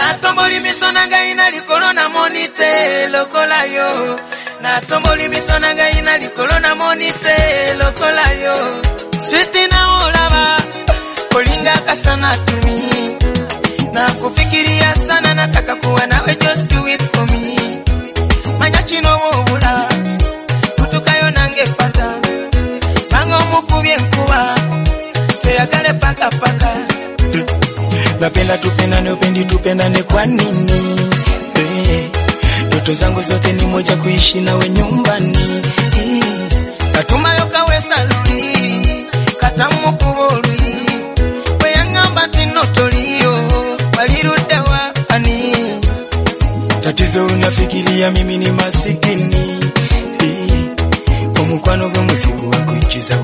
natomboli miso na ngai na likolo namoni te lokola yo. Natomboli miso na ngai na likolo namoni te lokola yo. Switi na olaba kolingaka sana tumi. Na kufikiria sana nataka kuwa nawe just do it for me. Manya kino bubula kutukayo nange pata. Banga omukubye enkuba tuyagale paka paka napenda tupendane upendi tupendane kwa nini? Eh, ndoto zangu zote ni moja kuishi nawe nyumbani. Katuma katumayo kawe saluli katamu kuboli weyangamba tinotoliyo waliruddewa ani tatizo unafikiria mimi ni masikini. Eh, omukwano gw'omuzigu wakuikiza bukolomoni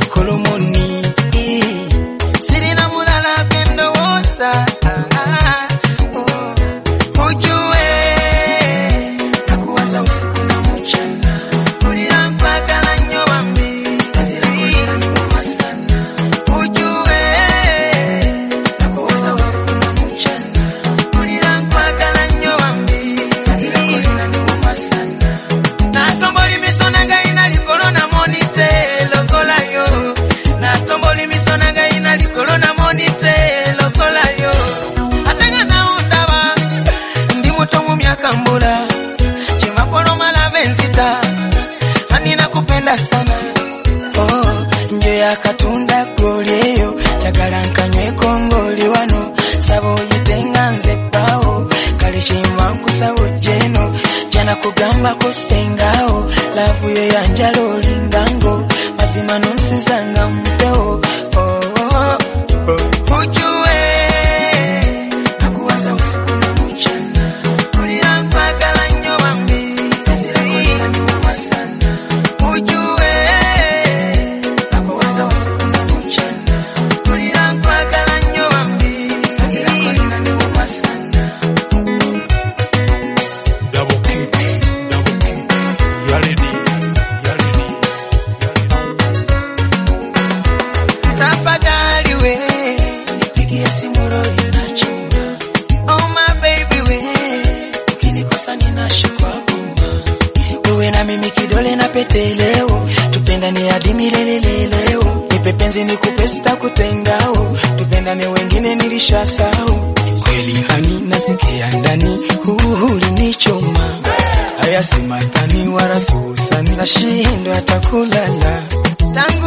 miaka mbula chimakoloma la benzita. Anina kupenda sana. Oh, njo yakatunda kulieyo jagala nkanyweko ngoli wano saba oyitenga nze bawo kale kimba nkusawo jeno. Janakugambako sengawo lavuyo yanjala olingango mazima nonsuzanga mupewo oh, ninashikwa kuma wewe na mimi kidole na pete leo. Tupendane hadi milele leo. Nipe penzi nikupe sitakutengao tupendane wengine nilishasahau. Kweli hani nasikia ndani. Ulinichoma. Haya si wala susani nashindwa hata kulala. Tangu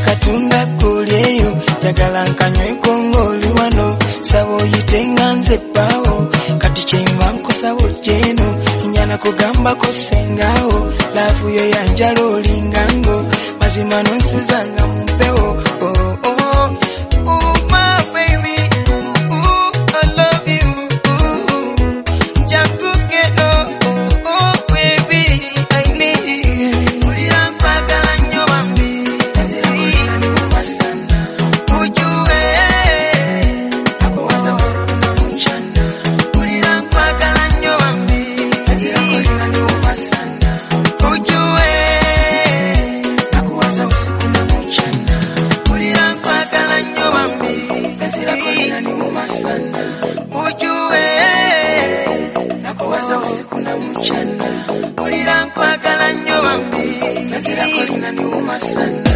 nje yakatunda kulyeyo jagala nkanyweko ngoli wano saba oyitenga nze bbaawo kati kyemba nkusaba jeno nyana kugambako sengawo laavu yo yanjala olingango mazima nonsuzanga mumpewo nkwasa busiku na mukana mpulira nkwagala nnyo bambi nazirako lina niwumasana